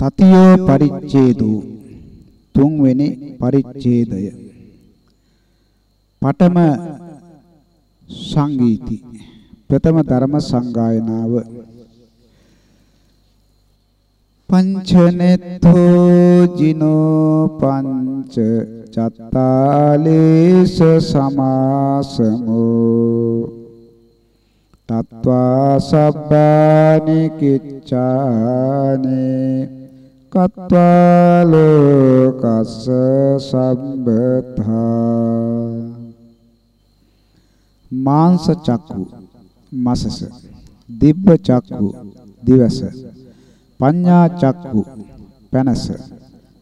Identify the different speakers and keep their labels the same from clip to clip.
Speaker 1: තතියෝ පරිච්ඡේදෝ. තුන්වෙනි පරිච්ඡේදය. පඨම සංගීති. ප්‍රථම ධර්ම සංගායනාව. පංචනෙත්තෝ ජිනෝ පංච චත්තාලේස සමාසමෝ. තත්වා සබ්බානි කිච්ඡානේ. කତ୍වා ලෝකස්ස සම්බතා මාංශ චක්කු මසස දිබ්බ චක්කු දිවස පඤ්ඤා චක්කු පැනස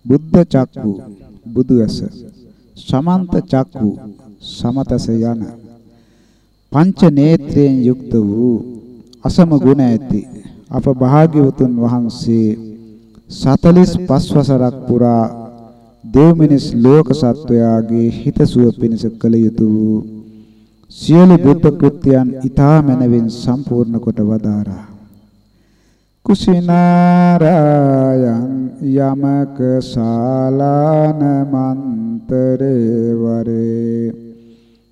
Speaker 1: බුද්ධ චක්කු බුදුවස සමන්ත චක්කු සමතස යන පංච නේත්‍රයෙන් යුක්ත වූ අසම ගුණ ඇති අප භාග්‍යවතුන් වහන්සේ 45 වසරක් පුරා දෙව් මිනිස් ලෝක සත්වයාගේ හිතසුව පිණිස කළ යුතු වූ සියලු බුද්ධ කෘත්‍යයන් ඊතා මැනවින් සම්පූර්ණ කොට වදාරා. කුසිනාරායන් යමක ශාලාන මන්තරේ වරේ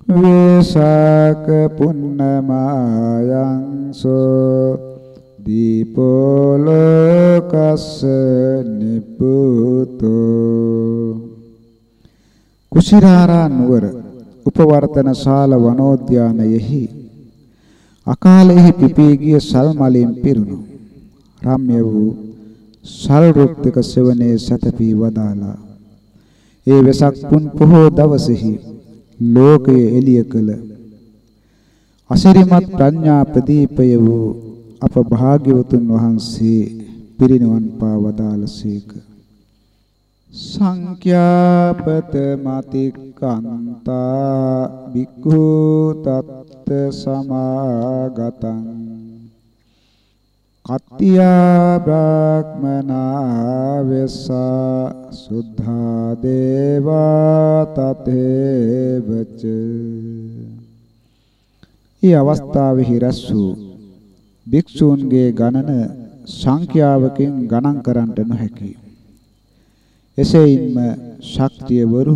Speaker 1: වේසක පුන්නමායං සෝ දීපෝලකස්ස නිබ්බුතෝ. කුසිරාරා නුවර උපවර්තන ශාල වනෝද්‍යානයෙහි අකාලෙහි පිපී ගිය සල් මලින් පිරුණු රම්‍ය වූ සල් රුක්තික සෙවණේ සතපී වදාලා ඒ වෙසක් පුන් පොහෝ දවසෙහි ලෝකයේ එළිය කළ අසිරිමත් ප්‍රඥා ප්‍රදීපය වූ අප භාග්‍යවතුන් වහන්සේ පිරිනිවන් පා වදාළසේක සංඛ්‍යාපත මතික්කන්තා බික්ඛු තත්ත සමාගතං කත්තියා බ්‍රාහ්මනා වෙස්සා සුද්ධා දේවා තතේවච. ඊ අවස්ථාවේ රැස් වූ භික්ෂූන්ගේ ගණන සංඛ්‍යාවකින් ගණන් කරන්නට නොහැකි. එසේයින්ම ශක්තියවරු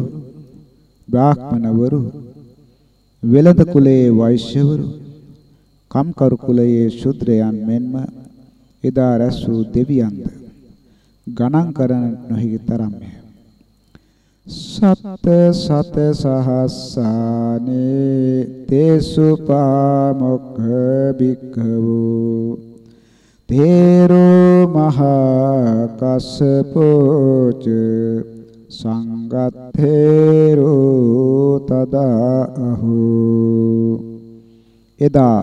Speaker 1: බ්‍රාහ්මණවරු වෙළඳ කුලයේ වෛශ්‍යවරු කම්කරු කුලයේ ශුද්‍රයන් මෙන්ම එදා රැස් වූ දෙවියන්ද ගණන් කරන නොහැකි තරම්ය. සත්ත සත සහස්සානේ තේසු පාමොක්ඛ බික්ඛවෝ තේරෝ මහා කස්සපෝච සංගත්තේරෝ තදාහෝ එදා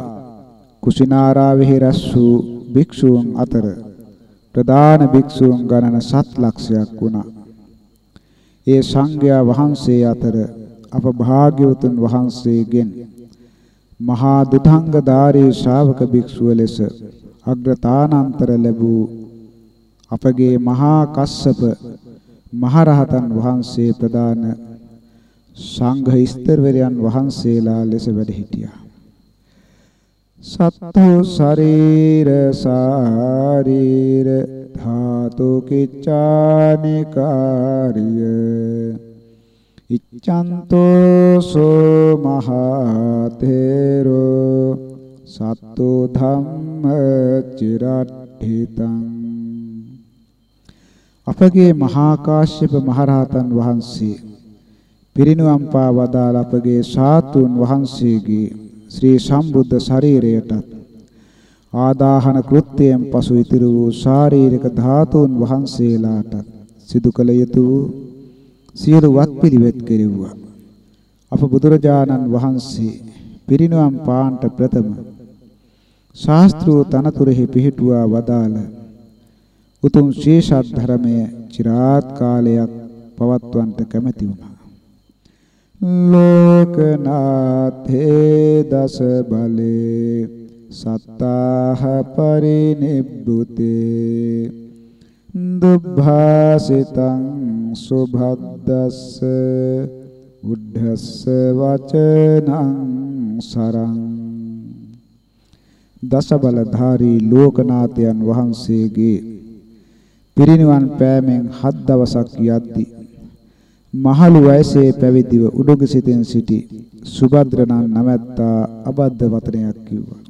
Speaker 1: කුසිනාරාවෙහි රැස් වූ භික්ෂූන් අතර ප්‍රධාන භික්ෂූන් ගණන සත් ලක්ෂයක් වුණා. ඒ සංඝයා වහන්සේ අතර අප භාග්‍යවතුන් වහන්සේගෙන් මහා දුතංගධාරී ශ්‍රාවක භික්ෂුව ලෙස අග්‍රතානාන්තර ලැබූ අපගේ මහා කස්සප මහරහතන් වහන්සේ ප්‍රදාන සංඝ ස්තරවරයන් වහන්සේලා ලෙස වැඩ සිටියා. සත්තු ශරීර සාරීර ධාතු කිච්ඡානිකාරිය. ඉච්ඡන්තෝ සෝ මහතේරෝ සත්තු ධම්ම චිරට්ඨිතං. අපගේ මහා කාශ්‍යප මහරහතන් වහන්සේ පිරිනුවම් පා වදාළ අපගේ සාතුන් වහන්සේගේ ශ්‍රී සම්බුද්ධ ශරීරයටත් ආදාහන කෘත්‍යයෙන් පසු ඉතිරි වූ ශාරීරික ධාතුන් වහන්සේලාට සිදු කළ යුතු සියලු වත්පිළිවෙත් කෙරෙව්වා. අප බුදුරජාණන් වහන්සේ පිරිනුවම් පාන්ට ප්‍රථම ශාස්ත්‍රූ තනතුරෙහි පිහිටුවා වදාළ උතුම් ශේෂත් ධර්මය চিරාත් කාලයක් පවත්වන්නට කැමැති වුණා. ලෝකනාථේ දස බලේ සත්තාහ පරිනිබ්බුතේ දුබ්භාසිතං සුභද්දස්ස බුද්ධස්ස වචනං සරං දස බලධාරී ලෝකනාථයන් වහන්සේගේ පිරිනිවන් පෑමෙන් හත් දවසක් යද්දී මහලු වයසේ පැවිදිව උඩුගසිතෙන් සිටි සුභද්‍ර නම් නැවැත්තා අබද්ධ වචනයක් කිව්වා.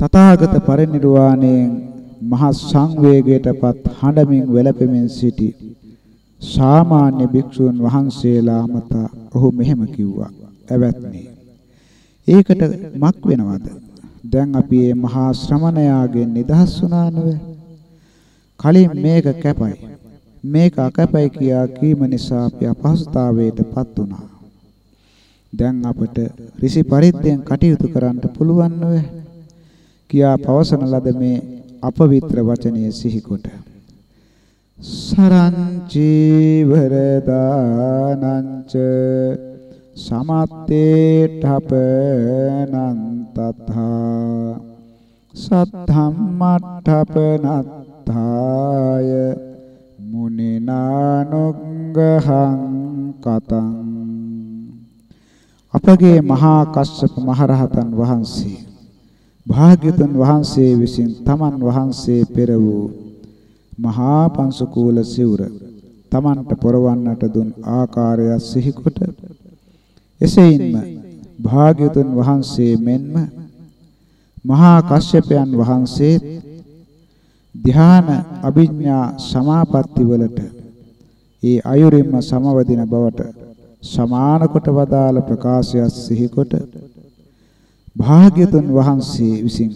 Speaker 1: තථාගත පරිනිර්වාණයෙන් මහ සංවේගයටපත් හඬමින් වැළපෙමින් සිටි සාමාන්‍ය භික්ෂුන් වහන්සේලා මත ඔහු මෙහෙම කිව්වා. "ඇවැත්නි. ඒකට මක් වෙනවද? දැන් අපි මේ මහා ශ්‍රමණයාගෙන් නිදහස් වුණා නේද? කලින් මේක කැපයි. මේක අකැපයි කියා කීම නිසා අපි අපහසුතාවයටපත් වුණා. දැන් අපට ඍෂි පරිද්දෙන් කටයුතු කරන්න පුළුවන් නේද? කියා පවසන ලද මේ අපවිත්‍ර වචනය සිහිකොට සරංචීවරදානංච සමත්තේඨපනං තථා සද්ධම්මඨපනත්ථාය මුනිනානුග්ගහං කතං. අපගේ මහා කස්සප මහරහතන් වහන්සේ භාග්‍යතුන් වහන්සේ විසින් තමන් වහන්සේ පෙර වූ මහා පංසකූල සිවුර තමන්ට පොරවන්නට දුන් ආකාරය සිහිකොට එසේින්ම භාග්‍යතුන් වහන්සේ මෙන්ම මහා කශ්‍යපයන් වහන්සේ ධ්‍යාන අභිඥා සමාපatti වලට. ඒ අයුරින්ම සමවදින බවට සමාන කොට වදාළ ප්‍රකාශය සිහිකොට භාග්‍යතුන් වහන්සේ විසින්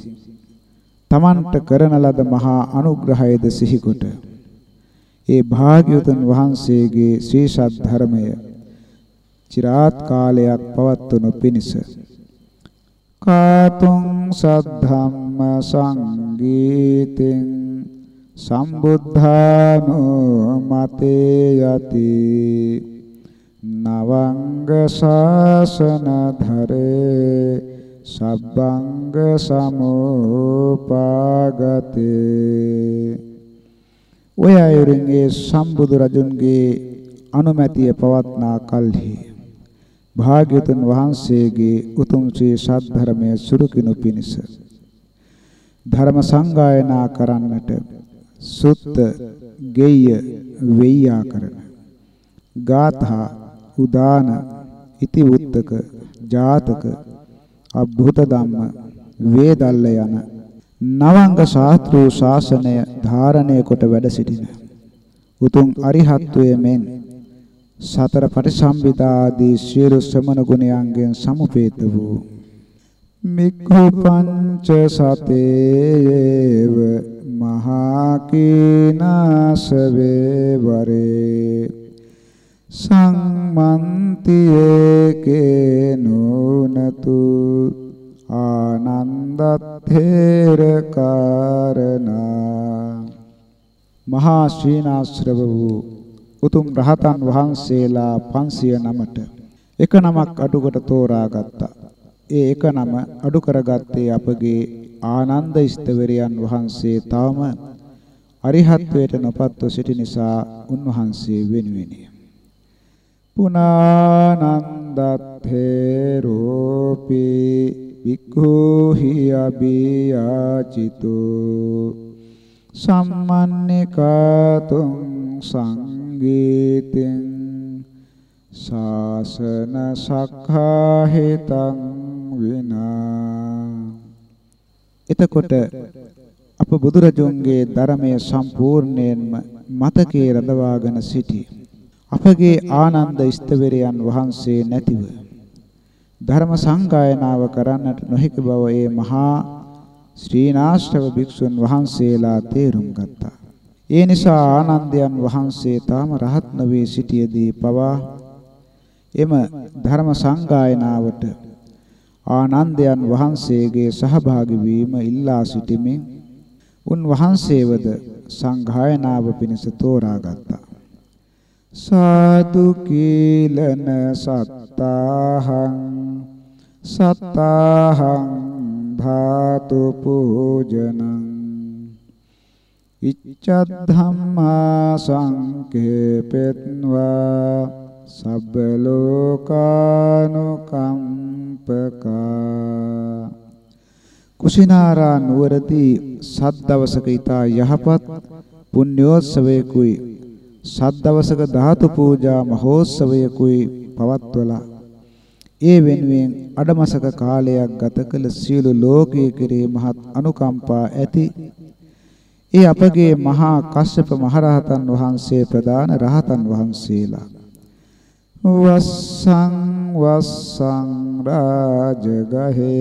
Speaker 1: තමන්ට කරන ලද මහා අනුග්‍රහයද සිහිකොට ඒ භාග්‍යතුන් වහන්සේගේ ශ්‍රී සද්ධර්මය চিරාත් කාලයක් පවත්වනු පිණිස කාතුං සද්ධම්ම සංගීතෙන් සම්බුද්ධානෝ මතේ යති. නවංග ශාසන ධරේ සබ්බංග සමෝපාගතේ. ඔය අයුරින්ගේ සම්බුදු රජුන්ගේ අනුමැතිය පවත්නා කල්හි. භාග්‍යතුන් වහන්සේගේ උතුම් ශ්‍රී සද්ධර්මයේ සුරුකිනු පිණිස. ධර්ම සංගායනා කරන්නට සුත්ත ගෙය්‍ය වෙయ్యා කරන ගාථා උදාන ඉති උත්තක ජාතක අභූත ධම්ම වේදල්ල යන නවංග ශාස්ත්‍රූ ශාසනය ධාරණය කොට වැඩ සිටින. උතුම් අරිහත්වයේ මෙන් සතර පටිසම්භිදා ආදී සියලු ශ්‍රමණ ගුණයන්ගෙන් සමුපේත වූ මික්ඛු පංච සතේව මහා කීනාස වේවරේ සම්මන්තියේ කේනෝනතු ආනන්දත්තේර කාරණා මහා ශ්‍රීනාශ්‍රව වූ උතුම් රහතන් වහන්සේලා 509ට එක නමක් අඩුකට තෝරාගත්තා. ඒ එක නම අඩු කරගත්තේ අපගේ ආනන්ද ස්තවරයන් වහන්සේ තවම අරිහත්වයට නොපත්ව සිටි නිසා උන්වහන්සේ වෙනුවෙනි. පුනානන්දත්තේ රූපි වික්ඛූහි අභියාචිතෝ සම්මන්නිකාතුං සංගීතෙන් ශාසන සක්ඛාහිතං විනා එතකොට අප බුදුරජුන්ගේ ධර්මයේ සම්පූර්ණයෙන්ම මතකයේ රඳවාගෙන සිටි අපගේ ආනන්ද ස්තවරයන් වහන්සේ නැතිව ධර්ම සංගායනාව කරන්නට නොහැකි බව ඒ මහා ශ්‍රීනාශ්‍රව භික්ෂුන් වහන්සේලා තේරුම් ගත්තා. ඒ නිසා ආනන්දයන් වහන්සේ තාම රහත් නොවේ සිටියේදී පවා එම ධර්ම සංගායනාවට ආනන්දයන් වහන්සේගේ සහභාගී වීම ඉල්ලා සිටිමින් උන් වහන්සේවද සංඝායනාව පිණිස තෝරාගත්තා. සාදු කීලන සත්තාහං සත්තාහං ධාතු පූජනං ඉච්ඡද්ධම්මා සංකේපෙත්වා සබ්බ ලෝකානුකම්පකා කුසිනාරා නුවරදී සත් දවසක ඊතා යහපත් පුණ්‍යෝත්සවයකුයි සත් දවසක ධාතු පූජා මහෝත්සවයකුයි පවත්වලා ඒ වෙනුවෙන් අඩමසක කාලයක් ගත කළ සියලු ලෝකයේ කෙරේ මහත් අනුකම්පා ඇති. ඒ අපගේ මහා කස්සප මහරහතන් වහන්සේ ප්‍රදාන රහතන් වහන්සේලා වස්සං වස්සං රාජගහේ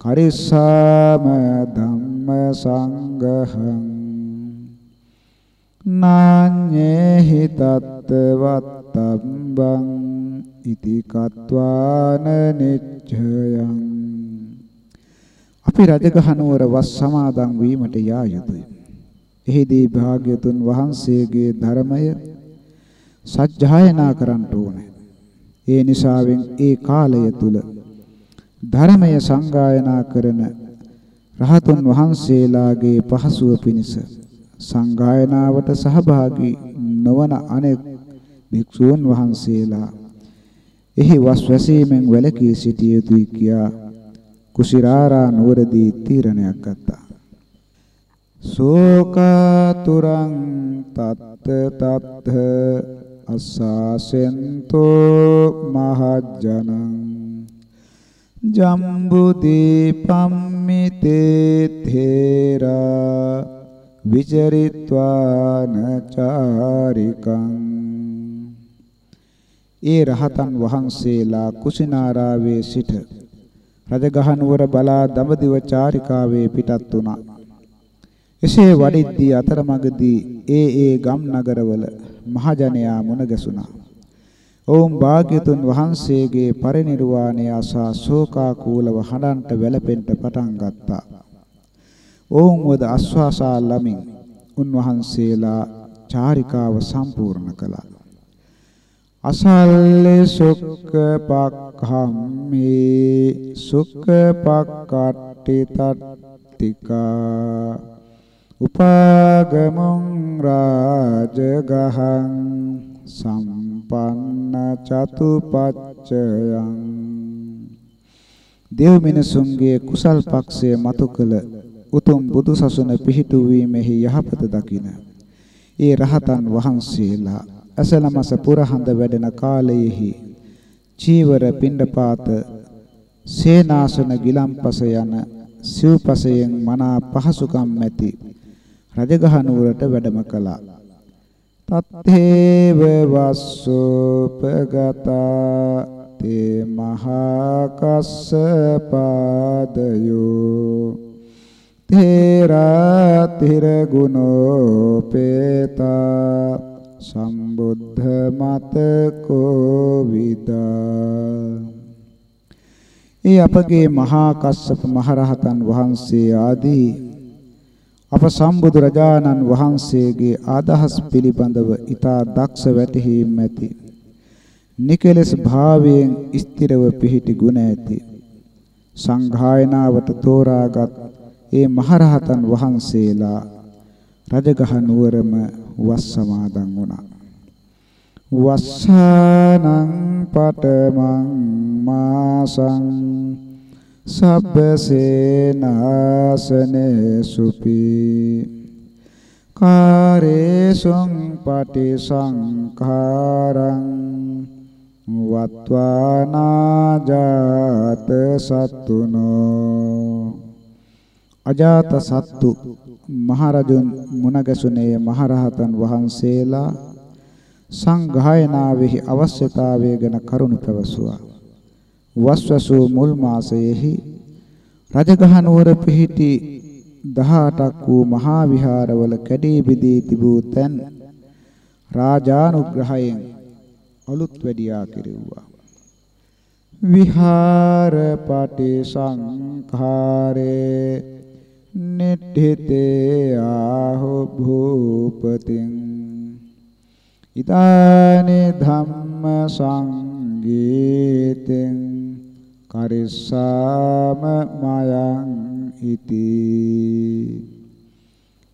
Speaker 1: කරිස්සාම ධම්ම සංඝහං නාඤ්ඤේහි තත්ත්වත්තම්බං ඉති කත්වාන නිච්ඡයං අපි රජගහ නුවර වස් සමාදන් වීමට යා යුතුය. එහිදී භාග්‍යතුන් වහන්සේගේ ධර්මය සත්‍යයනා කරන්න ඕනේ. ඒ නිසාවෙන් ඒ කාලය තුල ධර්මය සංගායනා කරන රහතුන් වහන්සේලාගේ පහසුව පිණිස සංගායනාවට සහභාගී නොවන අනෙක් භික්ෂූන් වහන්සේලා එහි වස් වැසීමෙන් වැළකී සිටිය යුතුයි කියා කුසිරාරා නුවරදී තීරණයක් ගත්තා. සෝකාතුරං තත්ත තත්ත අස්සාසෙන්තෝ මහජනං ජම්බුදීපම්මිතේ තේරා විචරිත්වාන චාරිකං ඒ රහතන් වහන්සේලා කුසිනාරාවේ සිට රජගහ නුවර බලා දඹදිව චාරිකාවේ පිටත් වුණා. එසේ වඩිද්දී අතරමඟදී ඒ ඒ ගම් නගරවල මහජනයා මුණ ගැසුණා. ඔවුන් භාග්‍යතුන් වහන්සේගේ පරිනිර්වාණය අසා ශෝකාකූලව හඬන්ට වැළපෙන්න පටන් ගත්තා. ඔවුන් වද අස්වාසා ලමින් උන්වහන්සේලා චාරිකාව සම්පූර්ණ කළා. අසල්ලේ සුක්ක පක්ඛම්මේ සුක්ක පක්කට්ටි තත්තිකා උපාගමං රාජගහං සම්පන්න චතුපච්චයං. දේව මිනිසුන්ගේ කුසල් පක්ෂය මතු කළ උතුම් බුදුසසුන පිහිටුවීමෙහි යහපත දකින ඒ රහතන් වහන්සේලා අසලමස පුරහඳ වැඩෙන කාලයෙහි චීවර පිණ්ඩපාත සේනාසන ගිලම්පස යන සිව්පසයෙන් මනා පහසුකම් ඇති රජගහ නුවරට වැඩම කළා. තත්තේව වස්සෝපගතා තේ මහා කස්සපාදයෝ තේරා තිර ගුණෝපේතා සම්බුද්ධ මත කෝවිදා ඒ අපගේ මහා කස්සප මහරහතන් වහන්සේ ආදී අප සම්බුදු රජාණන් වහන්සේගේ ආදහස් පිළිබඳව ඊතා දක්ෂ වැටහීම් ඇති නිකලස් භාවයෙන් ස්ථිරව පිහිටි ගුණ ඇති සංඝායනාවට තෝරාගත් ඒ මහරහතන් වහන්සේලා රජගහ නුවරම වස් සමාදන් වුණා. වස්සානං පඨමං මාසං සබ්බසේනාසනේ සුපි කාරේසුං පටිසංඛාරං වත්වානාජාත සත්තුනෝ අජාත සත්තු මහරජුන් මුණගැසුනේ මහරහතන් වහන්සේලා සංඝායනාවෙහි අවශ්‍යතාවය ගැන කරුණු පැවසුවා. වස්වසු මුල් මාසයේහි රජගහ නුවර පිහිටි 18ක් වූ මහා විහාරවල කැඩී බිදී තිබූ තැන් රාජානුග්‍රහයෙන් අලුත් වැඩියා කෙරෙව්වා. විහාර පටි සංඛාරේ නිට්ඨිතේ ආහෝ භූපතින් ඊතානි ධම්ම සංගීතෙන් කරිස්සාම මයං ඉති.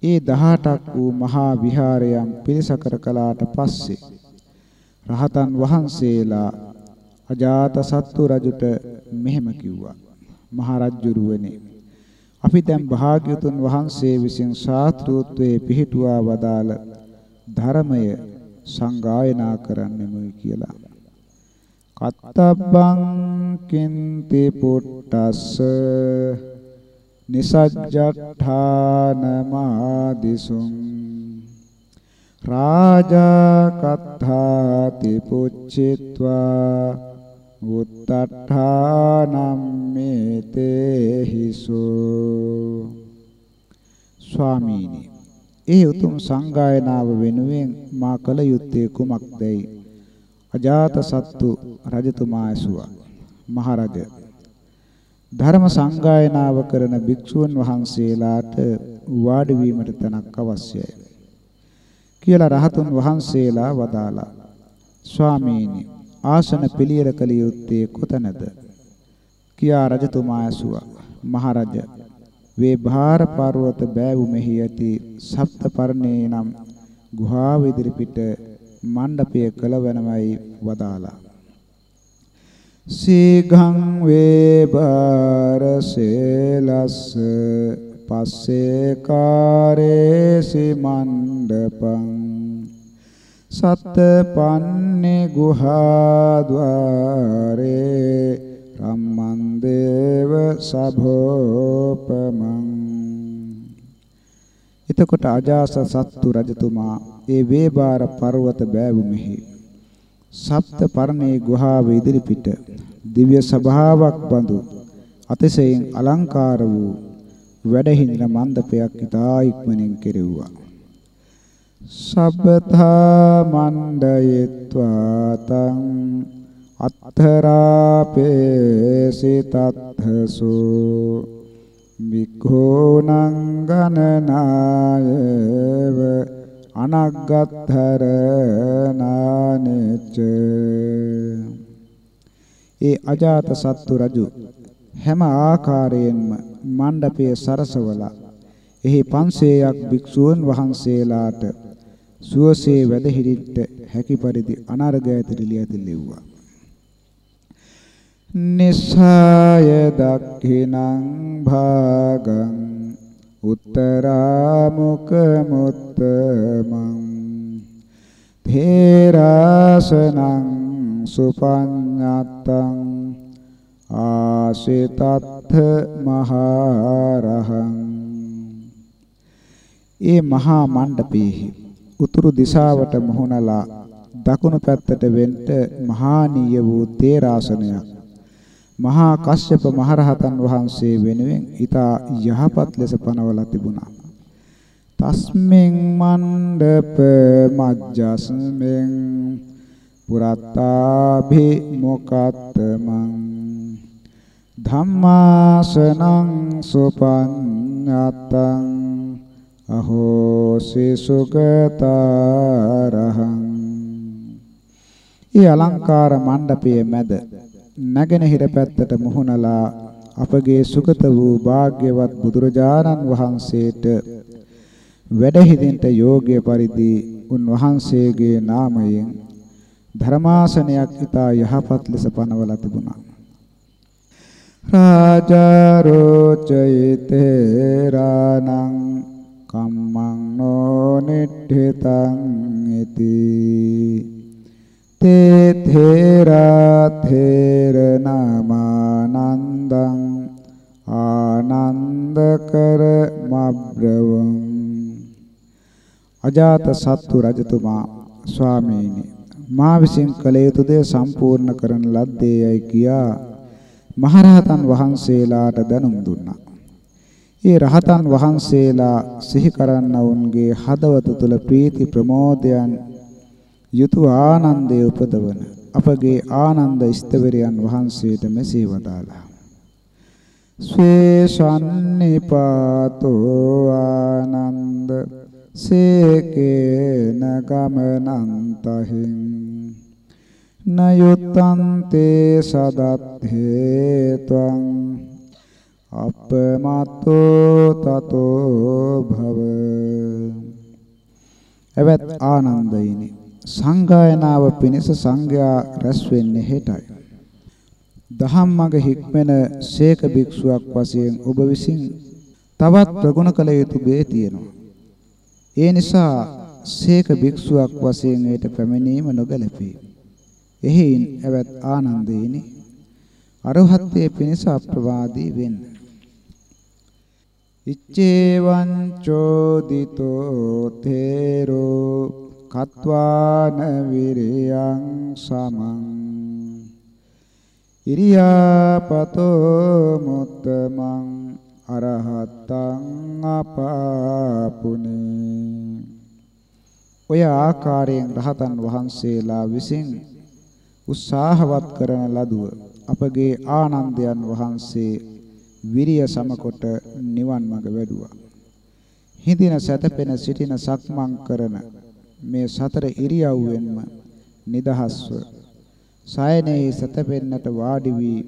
Speaker 1: ඒ 18ක් වූ මහා විහාරයන් පිරිසකර කළාට පස්සේ රහතන් වහන්සේලා අජාත සත්තු රජුට මෙහෙම කිව්වා. මහරජුරුවනේ අපි දැන් භාග්‍යතුන් වහන්සේ විසින් ශාස්ත්‍රූත්වයේ පිහිටුවා වදාළ ධර්මය සංගායනා කරන්නෙමුයි කියලා. කත්තබ්බං කින්ති පුට්ටස්ස නිසජ්ජඨාන මාදිසුං රාජා කත්තාති පුච්චිත්වා උත්තට්ඨානම් මේතේ හිසෝ ස්වාමීනි ඒ උතුම් සංගායනාව වෙනුවෙන් මා කල යුත්තේ කුමක්දයි? අජාත සත්තු රජතුමා ඇසුවා මහරජ ධර්ම සංගායනාව කරන භික්ෂුන් වහන්සේලාට වාඩි වීමට තැනක් අවශ්‍යයි කියලා රහතුන් වහන්සේලා වදාලා ස්වාමීනි ආසන පිළියෙල කළ යුත්තේ කොතැනද? කියා රජතුමා ඇසුවා මහරජ වේභාර පර්වත බෑවුමෙහි ඇති සප්ත පර්ණේ නම් ගුහාව ඉදිරිපිට මණ්ඩපය කළවනමයි වදාලා සීඝං වේභාර සේලස්ස පස්සේ කාරේසි මණ්ඩපං සත්ත පන්නේ ගුහා ద్వාරේ රම්මන් දේව සභෝපමං එතකොට අජාස සත්තු රජතුමා ඒ වේබාර පර්වත බෑවුමෙහි සප්ත පර්ණේ ගුහාව ඉදිරිපිට දිව්‍ය සභාවක් බඳු අතිශයින් අලංකාර වූ වැඩහිඳින මණ්ඩපයක් ඉතා ඉක්මනින් කෙරෙව්වා. සබ්බතා මණ්ඩයත්වා තං අත්තරාපේසි තත්ථසෝ වික්ඛෝනං ගණනායව අනග්ගත්තර නානෙච්ච ඒ අජාත සත්තු රජු හැම ආකාරයෙන්ම මණ්ඩපයේ සරසවලා එහි 500ක් භික්ෂූන් වහන්සේලාට සුවසේ වැඩ හිටිට හැකි පරිදි අනර්ග ඇතට ලියති ලෙව්වා. නිස්සය දක්ඛිනං භාගං උත්තරාමුක මුත්තමං තේරාසනං සුපඤ්ඤත්තං ආසිතත්ථ මහරහං ඒ මහා මණ්ඩපයේ උතුරු දිශාවට මොහොනලා දකුණු පැත්තට වෙන්න මහානීය වූ තේරාසනයක් මහා කශ්‍යප මහරහතන් වහන්සේ වෙනුවෙන් ඊතා යහපත් ලෙස පනවලා තිබුණා. තස්මින් මණ්ඩප මජ්ජස්මෙන් පුරත්තාභි මොකත්තමං ධම්මාසනං සුපඤ්ඤත්තං අහෝසි සුගතාරහං ඊ අලංකාර මණ්ඩපයේ මැද නැගෙනහිර පැත්තට මුහුණලා අපගේ සුගත වූ භාග්‍යවත් බුදුරජාණන් වහන්සේට වැඩහිදින්ට යෝග්‍ය පරිදි උන්වහන්සේගේ නාමයෙන් ධර්මාසනයක් ඊතා යහපත් ලෙස පනවලා තිබුණා. රාජාරෝචයිතේ රාණං කම්මං නොනිට්ඨිතං ඉති තේ තේරා තේර නමානන්දං ආනන්දකර මබ්‍රවං අජාත සත්තු රජතුමා ස්වාමීනි මා විසින් කළ යුතු දේ සම්පූර්ණ කරන ලද්දේයයි කියා මහරහතන් වහන්සේලාට දැනුම් දුන්නා. ඒ රහතන් වහන්සේලා සිහි කරන්නවුන්ගේ හදවත තුල ප්‍රීති ප්‍රමෝදයන් යුතු ආනන්දය උපදවන අපගේ ආනන්ද ස්තවරයන් වහන්සේට මෙසේ වදාලා ස්වේසන්නිපාතෝ ආනන්ද සේකේන ගමනන්තහින් නයුත්තන්තේ සදත්තේ ත්වං අපමතෝ තතෝ භව. එවත් ආනන්දයිනි සංගායනාව පිණිස සංඝයා රැස් වෙන්නේ හෙටයි දහම් මඟ හික්මෙන සේක භික්ෂුවක් වශයෙන් ඔබ විසින් තවත් ප්‍රගුණ කළ යුතු දේ තියෙනවා. ඒ නිසා සීක භික්ෂුවක් වශයෙන් ඒට පැමිණීම නොගැලපේ. එහින් ඇවත් ආනන්දේනි අරහත්ත්වයේ පිණිස අප්‍රවාදී වෙන්න. ඉච්ඡේවං චෝදිතෝ තේරෝ කත්වාන විරියං සමං ඉරියාපතෝ මුත්තමං අරහතං අපාපුනේ ඔය ආකාරයෙන් රහතන් වහන්සේලා විසින් උත්සාහවත් කරන ලදුව අපගේ ආනන්දයන් වහන්සේ විරිය සමකොට නිවන් මඟ වැඩුවා. හිඳින සැතපෙන සිටින සක්මන් කරන මේ සතර ඉරියව්වෙන්ම නිදහස්ව සයනේ සැතපෙන්නට වාඩි වී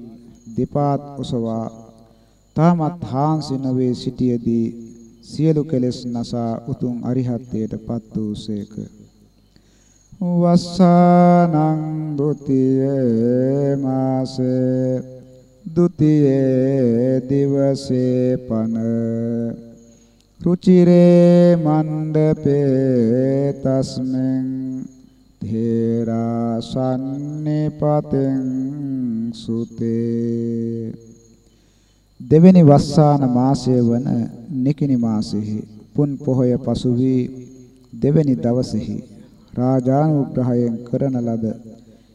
Speaker 1: දෙපාත් ඔසවා තාමත් හාන්සි නොවේ සිටියේදී සියලු කෙලෙස් නසා උතුම් අරිහත්ත්වයට පත් වූසේක. වස්සානං ဒ ුතියේ මාසේ ဒ ුතියේ දිවසේ පන රුචිරේ මණ්ඩපේ තස්මෙන් තේරා සම්නිපතෙන් සුතේ දෙවෙනි වස්සාන මාසය වන නිකිනි මාසෙහි පුන් පොහොය පසු වී දෙවෙනි දවසෙහි රාජානුග්‍රහයෙන් කරන ලද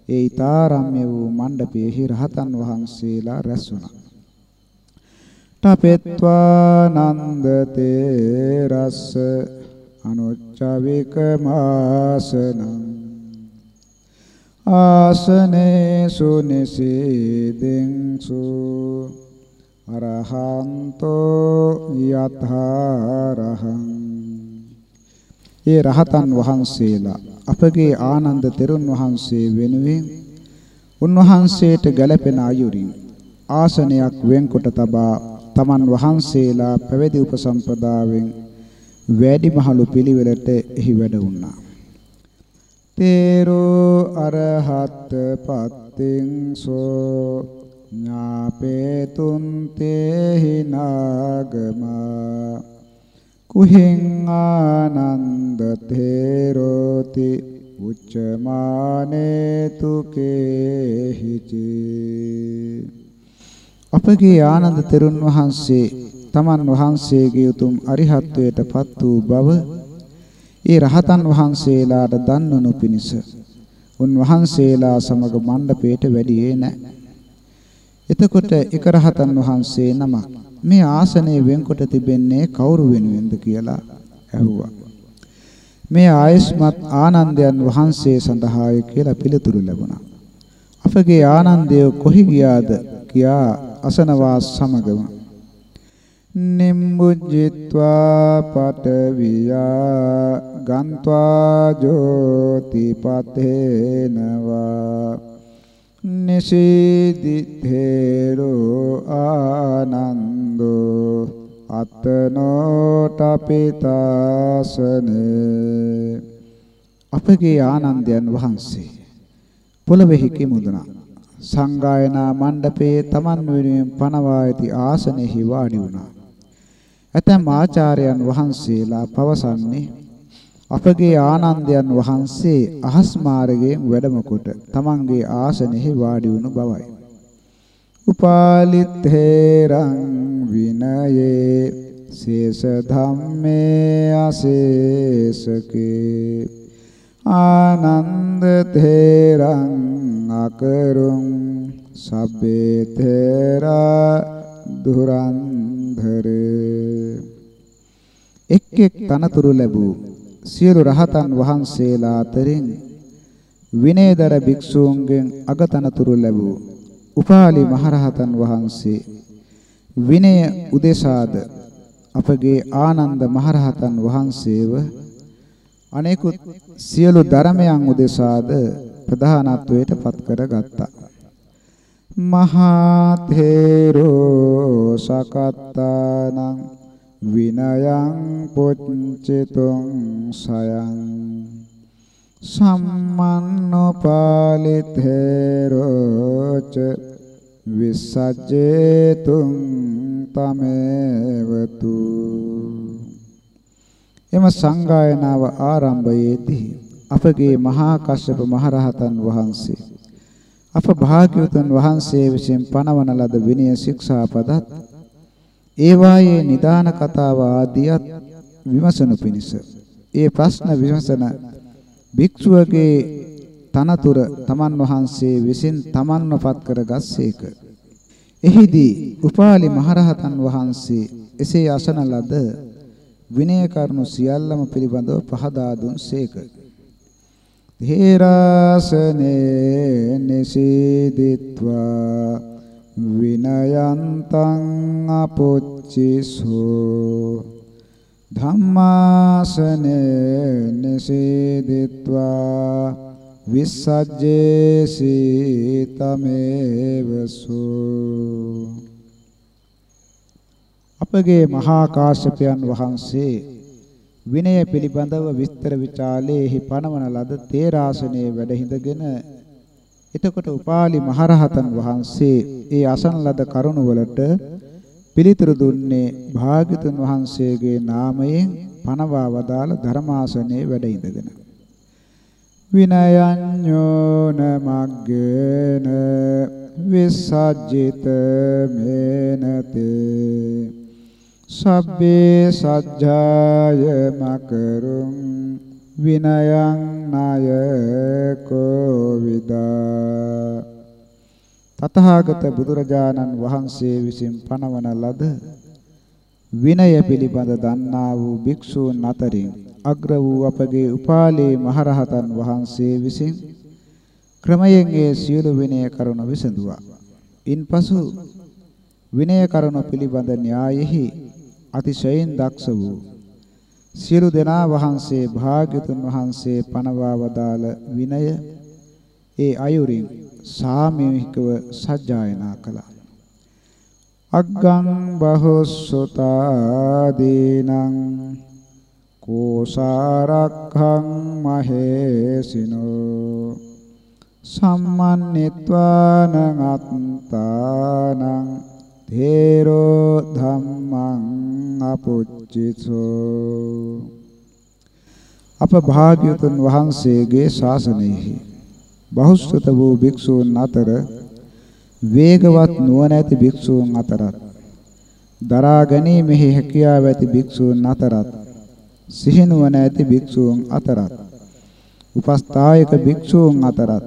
Speaker 1: ඒ ඊතාරම්‍ය වූ මණ්ඩපයේහි රහතන් වහන්සේලා රැස් වුණා. තපෙත්වා නන්දතේ රස්ස අනුච්චවික මාසනං ආසනේ සුනිසීදෙන්සු අරහන්තෝ යතහරහං ඒ රහතන් වහන්සේලා අපගේ ආනන්ද තෙරුන් වහන්සේ වෙනුවෙන් උන්වහන්සේට ගැළපෙන අයුරින් ආසනයක් වෙන්කොට තබා තමන් වහන්සේලා පැවිදි උපසම්පදාවෙන් වැඩිමහලු පිළිවෙලට එහි වැඩ වුණා. තේරෝ අරහත් පත්තිං සෝ ඥාපේතුන් තේහි නාගමා කුහෙන් ආනන්ද තේරෝති උච්චමානේතු කේහිචි අපගේ ආනන්ද තෙරුන් වහන්සේ තමන් වහන්සේගේ උතුම් අරිහත්වයට පත් වූ බව ඒ රහතන් වහන්සේලාට දන්වනු පිණිස උන්වහන්සේලා සමග මණ්ඩපයට වැඩියේ නැහැ එතකොට එක රහතන් වහන්සේ නමක් මේ ආසනය වෙන්කොට තිබෙන්නේ කවුරු වෙනුවෙන්ද කියලා ඇහුවා. මේ ආයස්මත් ආනන්දයන් වහන්සේ සඳහාය කියලා පිළිතුරු ලැබුණා. අපගේ ආනන්දය කොහි ගියාද කියා අසනවා සමගම. නිම්බුජ්ජිත්වා පටවියා ගන්්වා ජෝතිපතේනවා නිසීදිතේරෝ ආනන්දෝ අතනෝටපිතාසනේ අපගේ ආනන්දයන් වහන්සේ පොළොවේහි කිමුදුනා. සංගායනා මණ්ඩපයේ තමන් වෙනුවෙන් පනවා ඇති ආසනයෙහි වාඩි වුණා ඇතැම් ආචාර්යයන් වහන්සේලා පවසන්නේ අපගේ ආනන්දයන් වහන්සේ අහස් මාර්ගයෙන් වැඩම කොට තමන්ගේ ආසනෙහි වාඩි වුණු බවයි. උපාලිත්තේරං විනයේ සේස ධම්මේ අසේසකේ ආනන්ද තේරං අකරුං සබ්බේ තේරා දුරන්ධරේ. එක් එක් තනතුරු ලැබූ සියලු රහතන් වහන්සේලා අතරින් විනයදර භික්ෂූන්ගෙන් අගතනතුරු ලැබූ උපාලි මහරහතන් වහන්සේ විනය උදෙසාද අපගේ ආනන්ද මහරහතන් වහන්සේව අනෙකුත් සියලු ධර්මයන් උදෙසාද ප්‍රධානත්වයට පත් කරගත්තා. මහා තේරෝ සකත්තානං විනයං පුච්චිතුං සයං සම්මන්නෝපාලිතේරෝච විසජ්ජේතුං තමේවතු එම සංගායනාව ආරම්භයේදී අපගේ මහා කශ්‍යප මහරහතන් වහන්සේ අප භාග්‍යවතුන් වහන්සේ විසින් පනවන ලද විනය ශික්ෂාපදත් ඒවායේ නිදාන කතාව ආදියත් විමසනු පිණිස ඒ ප්‍රශ්න විමසන භික්ෂුවගේ තනතුර තමන් වහන්සේ විසින් තමන්ව පත් කරගස්සේක. එහිදී උපාලි මහරහතන් වහන්සේ එසේ අසන ලද විනය කරුණු සියල්ලම පිළිබඳව පහදා දුන්සේක. ධේරාසනේ නිසීදිත්වා විනයන්තං අපොච්චිසෝ ධම්මාසනේ නිසීදිත්වා විසජ්ජේසි තමේවසෝ අපගේ මහා කාශ්‍යපයන් වහන්සේ විනය පිළිබඳව විස්තර විචාලයේහි පනවන ලද තේරාසනයේ වැඩ හිඳගෙන එතකොට උපාලි මහරහතන් වහන්සේ ඒ අසන ලද කරුණ වලට පිළිතුරු දුන්නේ භාග්‍යතුන් වහන්සේගේ නාමයෙන් පනවා වදාළ ධර්මාසනයේ වැඩ ඉඳගෙන. විනයඤ්ඤෝන මග්ගේන විසජ්ජිත මේනතේ සබ්බේ සජ්ජාය මකරුං විනයං නායකෝ විදා තථාගත බුදුරජාණන් වහන්සේ විසින් පනවන ලද විනය පිළිබඳ දන්නා වූ භික්ෂූන් අතරින් අග්‍ර වූ අපගේ උපාලේ මහරහතන් වහන්සේ විසින් ක්‍රමයෙන් ඒ සියලු විනය කරුණ විසඳුවා. ඉන්පසු විනය කරුණ පිළිබඳ න්‍යායෙහි අතිශයින් දක්ෂ වූ සියලු දෙනා වහන්සේ භාග්‍යතුන් වහන්සේ පනවා වදාළ විනය ඒ අයුරින් සාමූහිකව සජ්ජායනා කළා. අග්ගං බහොස්සතාදීනං කෝසාරක්ඛං මහේසිනෝ සම්මන්නිත්වානං අත්තානං තේරෝ ධම්මං අපුච්චිසෝ අප භාග්‍යතුන් වහන්සේගේ ශාසනයෙහි බහුශ්‍රත වූ භික්ෂූන් අතර වේගවත් නුවණැති භික්ෂූන් අතරත් දරා ගැනීමෙහි හැකියාව ඇති භික්ෂූන් අතරත් සිහිනුවණ ඇති භික්ෂූන් අතරත් උපස්ථායක භික්ෂූන් අතරත්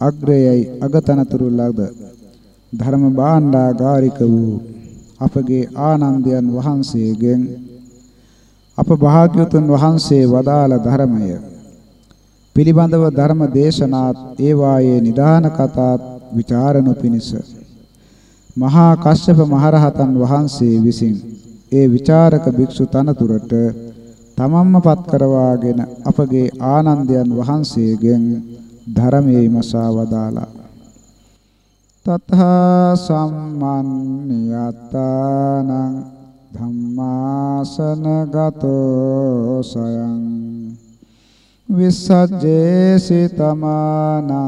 Speaker 1: අග්‍රයයි අගතනතුරු ලද ධර්ම භාණ්ඩාගාරික වූ අපගේ ආනන්දයන් වහන්සේගෙන් අප භාග්‍යතුන් වහන්සේ වදාළ ධර්මය පිළිබඳව ධර්ම දේශනාත් ඒ වායේ නිදාන කතාත් ਵਿਚාරණු පිණිස මහා කස්සප මහරහතන් වහන්සේ විසින් ඒ විචාරක භික්ෂු තනතුරට තමන්ම පත් කරවාගෙන අපගේ ආනන්දයන් වහන්සේගෙන් ධර්මයේ මසා වදාලා තථා සම්මන්නියතානං ධම්මාසන ගතෝ සයං විසජ්ජේසි තමානන්දත්තේරෝ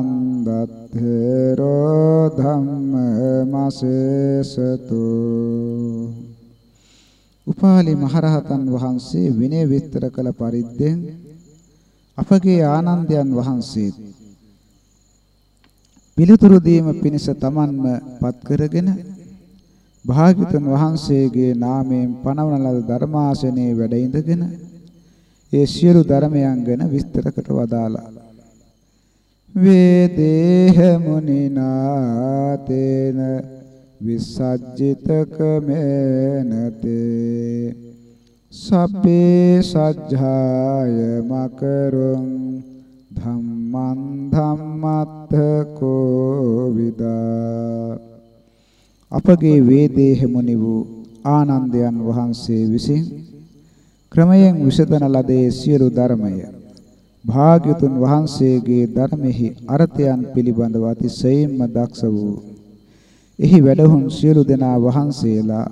Speaker 1: ධම්මමසේසතු උපාලි මහරහතන් වහන්සේ විනය විස්තර කළ පරිද්දෙන් අපගේ ආනන්දයන් වහන්සේත් පිළිතුරු දීම පිණිස තමන්ම පත් කරගෙන භාග්‍යතුන් වහන්සේගේ නාමයෙන් පනවන ලද ධර්මාසනයේ වැඩ ඉඳගෙන ඒ සියලු ධර්මයන් ගැන විස්තර කොට වදාලා වේදේහ මුනිනාතේන විසජ්ජිතක මේනතේ සබ්බේ සජ්ජාය මකරුං ධම්මං ධම්මත්ථ කෝවිදා අපගේ වේදේහ මුනි වූ ආනන්දයන් වහන්සේ විසින් ක්‍රමයෙන් විසඳන ලදේ සියලු ධර්මය භාග්‍යතුන් වහන්සේගේ ධර්මෙහි අර්ථයන් පිළිබඳව අතිශයින්ම දක්ෂ වූ. එහි වැඩහුන් සියලු දෙනා වහන්සේලා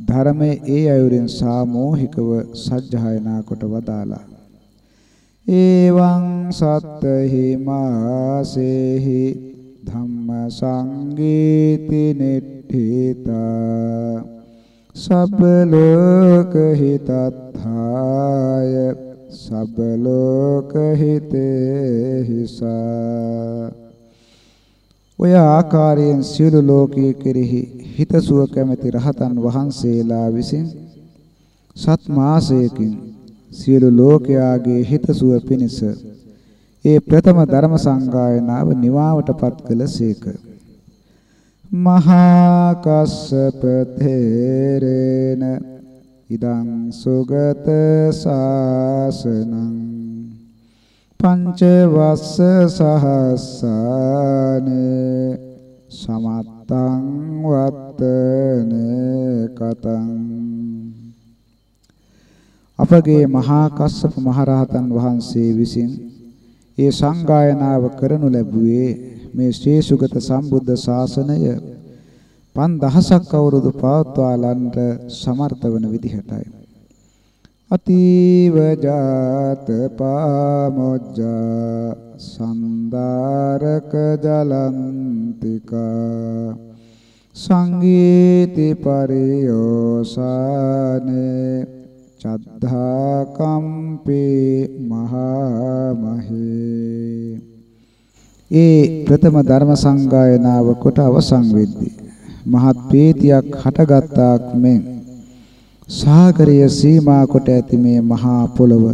Speaker 1: ධර්මයේ ඒ අයුරින් සාමෝහිකව සජ්ජායනා කොට වදාලා එවං සත්තහි මාසේහි ධම්ම සංගීති නිට්ඨිතා සබ්බ ලෝක හිතත්ථාය සබ්බ ලෝක හිතේ හිසා ඔය ආකාරයෙන් සියලු ලෝකයේ කෙරෙහි හිතසුව කැමැති රහතන් වහන්සේලා විසින් සත් මාසයකින් සියලු ලෝකයාගේ හිතසුව පිණිස ඒ ප්‍රථම ධර්ම සංගායනාව නිවාවටපත් කළසේක. මහා කස්සප තේරේන ඉදං සුගත සාසනං පංච වස්ස සහස්සානේ සමත්තං වත්තනේ කතං අපගේ මහා කස්සප මහරහතන් වහන්සේ විසින් ඒ සංගායනාව කරනු ලැබුවේ මේ ශ්‍රී සුගත සම්බුද්ධ ශාසනය 5000ක් අවුරුදු පවත්වාලන්ට සමර්ථ වන විදිහටයි. අතීව ජාත පාමොජ්ජා සන්දාරක ජලන්තිකා සංගීති පරියෝසානේ චද්ධා කම්පේ මහා මහේ ඒ ප්‍රථම ධර්ම සංගායනාව කොට අවසන් වෙද්දී මහත් ප්‍රීතියක් හටගත්තාක් මෙන් සාගරය සීමා කොට ඇති මේ මහා පොළව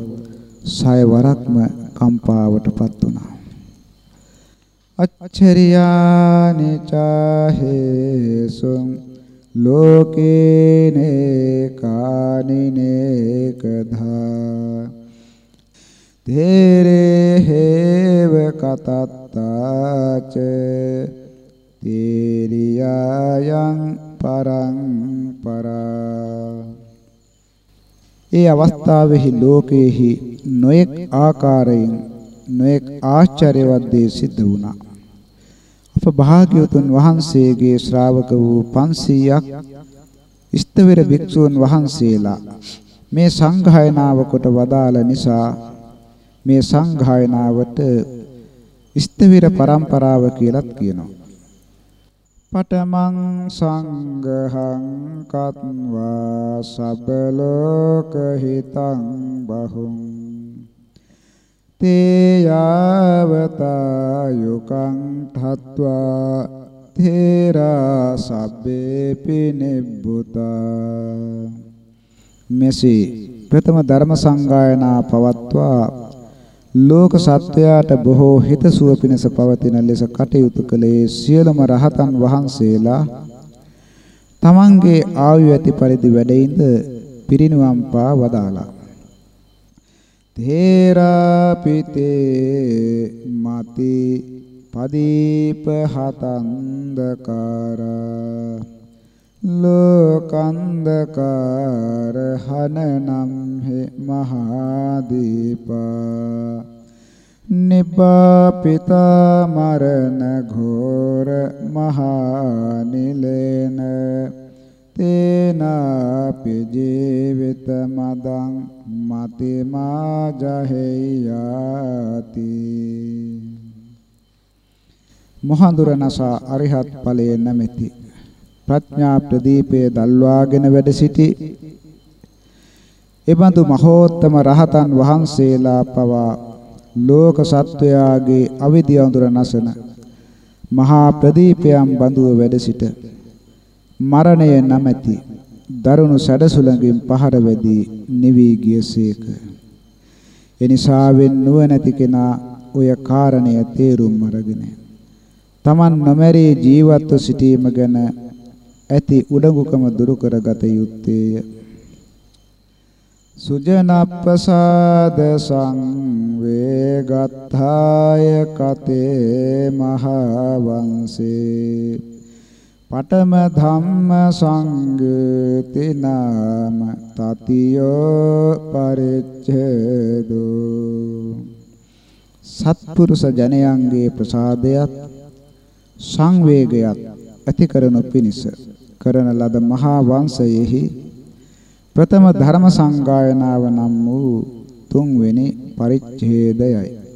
Speaker 1: සය වරක්ම කම්පාවටපත් වුණා. අච්චරියානි චාහේසුං ලෝකේනේ කානිනේකධා තේරේ හේව කතත්තාච තේරියායන් පරං පරා. ඒ අවස්ථාවෙහි ලෝකයේහි නොඑක් ආකාරයෙන් නොඑක් ආශ්චර්යවත් දේ සිද්ධ වුණා. අප භාග්‍යවතුන් වහන්සේගේ ශ්‍රාවක වූ 500ක් ස්තවර භික්ෂූන් වහන්සේලා මේ සංඝායනාව කොට වදාළ නිසා මේ සංඝායනාවට ස්තවර පරම්පරාව කියලත් කියනවා. පටමං සංඝහං කත්වා සබලෝක හිතං බහුං තේ යාවතා යුකං ඨත්වා තේරා සබ්බේපි නිබ්බුතා. මෙසේ ප්‍රථම ධර්ම සංගායනා පවත්වා ලෝක සත්වයාට බොහෝ හිතසුව පිණිස පවතින ලෙස කටයුතු කළේ සියලුම රහතන් වහන්සේලා. තමන්ගේ ආයු ඇති පරිදි වැඩින්ද පිරිනුවම් පා වදාලා තේරාපිතේ මති පදීප හතන්දකාරා ලෝකන්දකාර හනනම් හි මහදීපා. නිබ්බාපිතා මරණ ඝෝර මහා නිලේන. තේනාපි ජීවිත මදං මතිමා ජහෙයාති මොහඳුරනසා අරිහත් ඵලයේ නැමෙති ප්‍රඥා ප්‍රදීපයේ දල්වාගෙන වැඩ සිටි එබඳු මහෝත්තම රහතන් වහන්සේලා පවා ලෝක සත්වයාගේ අවිද්‍ය අඳුර නැසන මහා ප්‍රදීපයන් බඳුව වැඩ සිට මරණය නැමැති දරුණු සැඩසුලඟින් පහර වැදී නිවි ගියසේක. එනිසාවෙන් නුවණැති කෙනා ඔය කාරණය තේරුම් අරගෙන Taman නොමැරී ජීවත්ව සිටීම ගැන ඇති උඩඟුකම දුරු කරගත යුත්තේය. සුජනප්පසාද සංවේගත්තාය කතේ මහවංසේ පඨම ධම්ම සංගති නාම තතියෝ පරිච්ඡේදෝ. සත්පුරුෂ ජනයන්ගේ ප්‍රසාදයත් සංවේගයත් ඇති කරනු පිණිස කරන ලද මහා වංශයෙහි ප්‍රථම ධර්ම සංගායනාව නම් වූ තුන්වෙනි පරිච්ඡේදයයි.